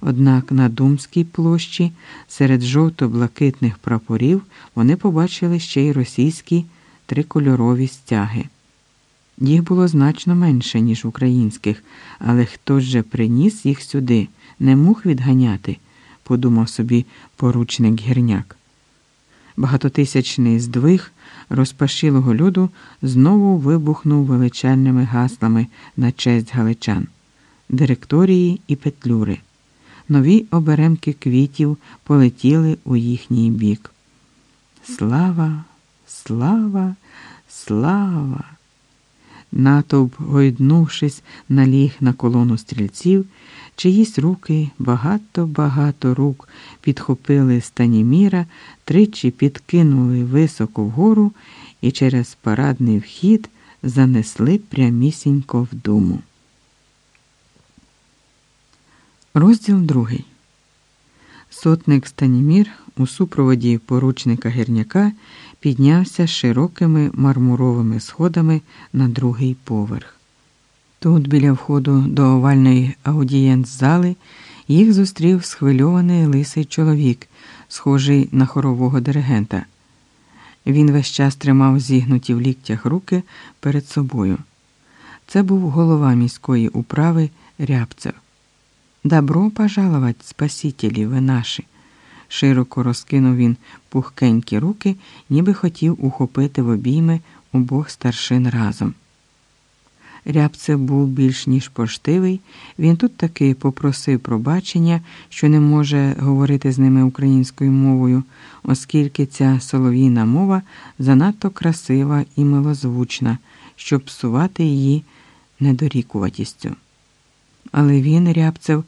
Однак на Думській площі серед жовто-блакитних прапорів вони побачили ще й російські трикольорові стяги. Їх було значно менше, ніж українських, але хто же приніс їх сюди, не мог відганяти, подумав собі поручник гірняк. Багатотисячний здвиг розпашілого люду знову вибухнув величальними гаслами на честь галичан, директорії і петлюри. Нові оберемки квітів полетіли у їхній бік. Слава, слава, слава! Натовп, гойднувшись, наліг на колону стрільців, чиїсь руки, багато-багато рук підхопили Станіміра, тричі підкинули високо вгору і через парадний вхід занесли прямісінько в думу. Розділ другий. Сотник Станімір у супроводі поручника гірняка піднявся широкими мармуровими сходами на другий поверх. Тут, біля входу до овальної аудієнт-зали, їх зустрів схвильований лисий чоловік, схожий на хорового диригента. Він весь час тримав зігнуті в ліктях руки перед собою. Це був голова міської управи Рябцев. Добро пожаловать, спасителі, ви наші. Широко розкинув він пухкенькі руки, ніби хотів ухопити в обійми обох старшин разом. Рябцев був більш ніж поштивий, він тут таки попросив пробачення, що не може говорити з ними українською мовою, оскільки ця солов'їна мова занадто красива і милозвучна, щоб псувати її недорікуватістю. Але він, Рябцев,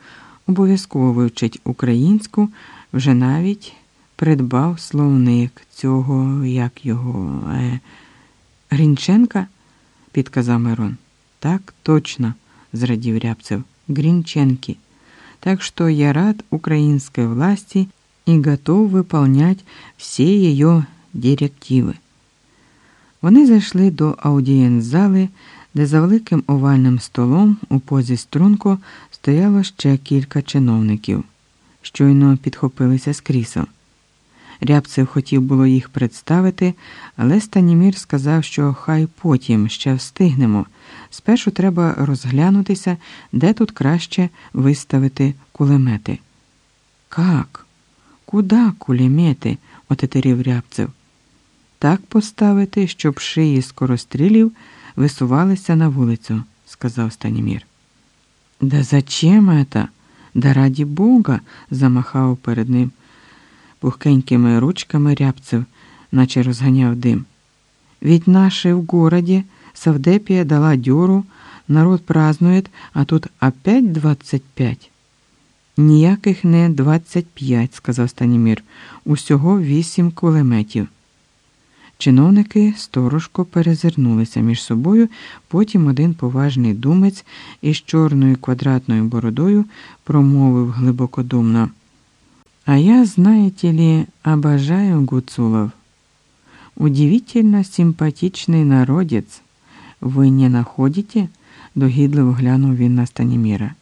обов'язково вивчить українську, вже навіть придбав словник цього, як його, е, Грінченка, підказав Мирон. Так точно, зрадів Рябцев, Гринченки. Так что я рад украинской власти и готов выполнять всі її директиви. Вони зайшли до аудієнт-зали, де за великим овальним столом у позі струнку стояло ще кілька чиновників, щойно підхопилися з крісел. Рябцев хотів було їх представити, але Станімір сказав, що хай потім ще встигнемо. Спершу треба розглянутися, де тут краще виставити кулемети. Как? Куда кулемети? отетерів Рябцев. Так поставити, щоб шиї скорострілів висувалися на вулицю, сказав Станімір. Да зачем это? Да раді Бога, замахав перед ним пухкенькими ручками рябцев, наче розганяв дим. Ведь наши в городе Савдепія дала дюру, народ празднует, а тут опять двадцять п'ять. Ніяких не двадцять п'ять, сказав Станімір, усього вісім кулеметів. Чиновники сторожко перезирнулися між собою, потім один поважний думець із чорною квадратною бородою промовив глибокодумно. А я, знаете ли, обожаю гуцулов. Удивительно симпатичний народець. Ви не находите? догідливо глянув він на Станіміра.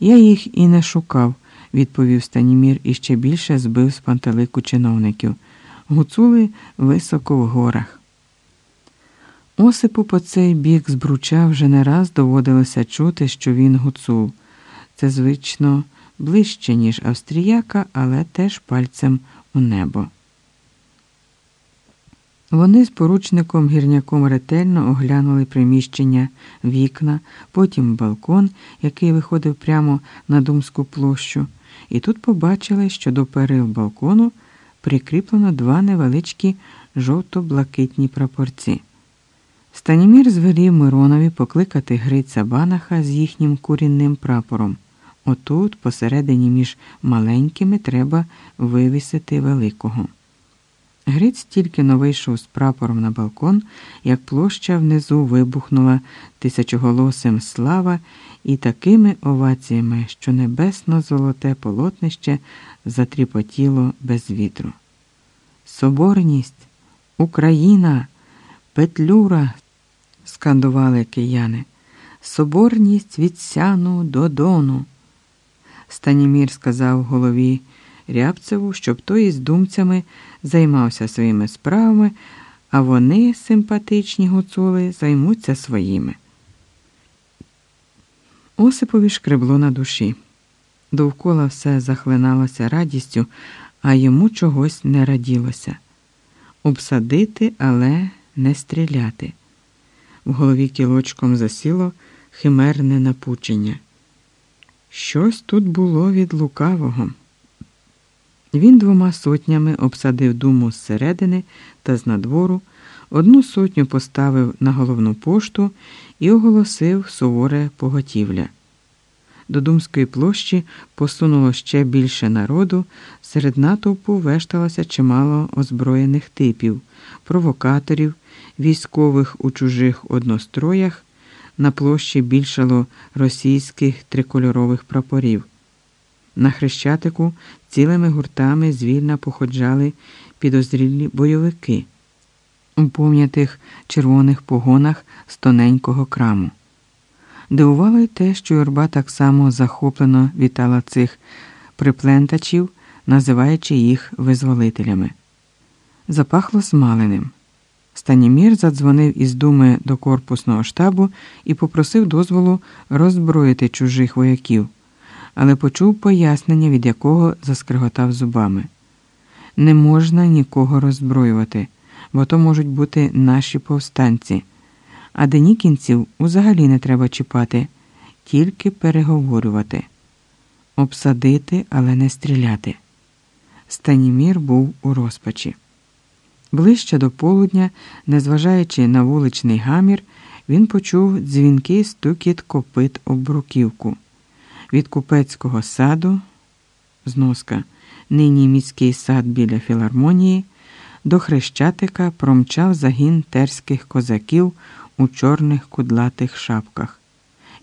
Я їх і не шукав, відповів Станімір і ще більше збив з пантелику чиновників. Гуцули високо в горах. Осипу по цей бік збруча вже не раз доводилося чути, що він гуцул. Це, звично, ближче, ніж австріяка, але теж пальцем у небо. Вони з поручником гірняком ретельно оглянули приміщення, вікна, потім балкон, який виходив прямо на Думську площу, і тут побачили, що до перил балкону прикріплено два невеличкі жовто-блакитні прапорці. Станімір звелів Миронові покликати Гриця Банаха з їхнім курінним прапором. Отут, посередині між маленькими, треба вивісити великого. Гриць тільки но вийшов з прапором на балкон, як площа внизу вибухнула тисячоголосим слава і такими оваціями, що небесно-золоте полотнище затріпотіло без вітру. Соборність, Україна, Петлюра, скандували кияни. Соборність від сяну до дону. Станімір сказав голові Рябцеву, щоб той із думцями займався своїми справами, а вони, симпатичні гуцули, займуться своїми. Осипові шкребло на душі. Довкола все захлиналося радістю, а йому чогось не раділося. Обсадити, але не стріляти. В голові кілочком засіло химерне напучення. Щось тут було від лукавого. Він двома сотнями обсадив думу зсередини та з надвору, одну сотню поставив на головну пошту і оголосив суворе поготівля. До Думської площі посунуло ще більше народу, серед натовпу вешталося чимало озброєних типів, провокаторів, військових у чужих одностроях. На площі більшало російських трикольорових прапорів. На хрещатику цілими гуртами звільно походжали підозрілі бойовики у пом'ятих червоних погонах з тоненького краму. Дивувало й те, що юрба так само захоплено вітала цих приплентачів, називаючи їх визволителями. Запахло смаленим. Станімір задзвонив із думи до корпусного штабу і попросив дозволу роззброїти чужих вояків, але почув пояснення, від якого заскриготав зубами. Не можна нікого роззброювати, бо то можуть бути наші повстанці, а денікінців взагалі не треба чіпати, тільки переговорювати, обсадити, але не стріляти. Станімір був у розпачі. Ближче до полудня, незважаючи на вуличний гамір, він почув дзвінкий стукіт копит об бруківку. Від купецького саду, зноска, нині міський сад біля філармонії, до хрещатика промчав загін терських козаків у чорних кудлатих шапках.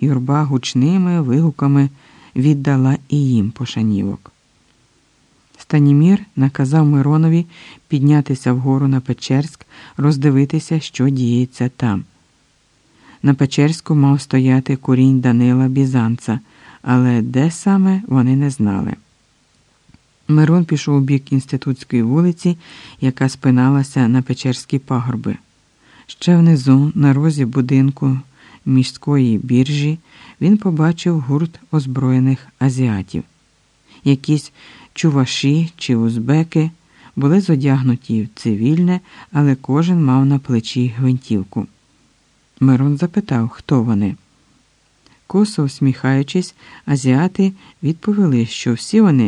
Юрба гучними вигуками віддала і їм пошанівок. Станімір наказав Миронові піднятися вгору на Печерськ, роздивитися, що діється там. На Печерську мав стояти курінь Данила Бізанца, але де саме вони не знали. Мирон пішов у бік інститутської вулиці, яка спиналася на Печерські пагорби. Ще внизу, на розі будинку міської біржі, він побачив гурт озброєних азіатів. Якісь чуваші чи узбеки були зодягнуті в цивільне, але кожен мав на плечі гвинтівку. Мирон запитав, хто вони. Косо усміхаючись, азіати відповіли, що всі вони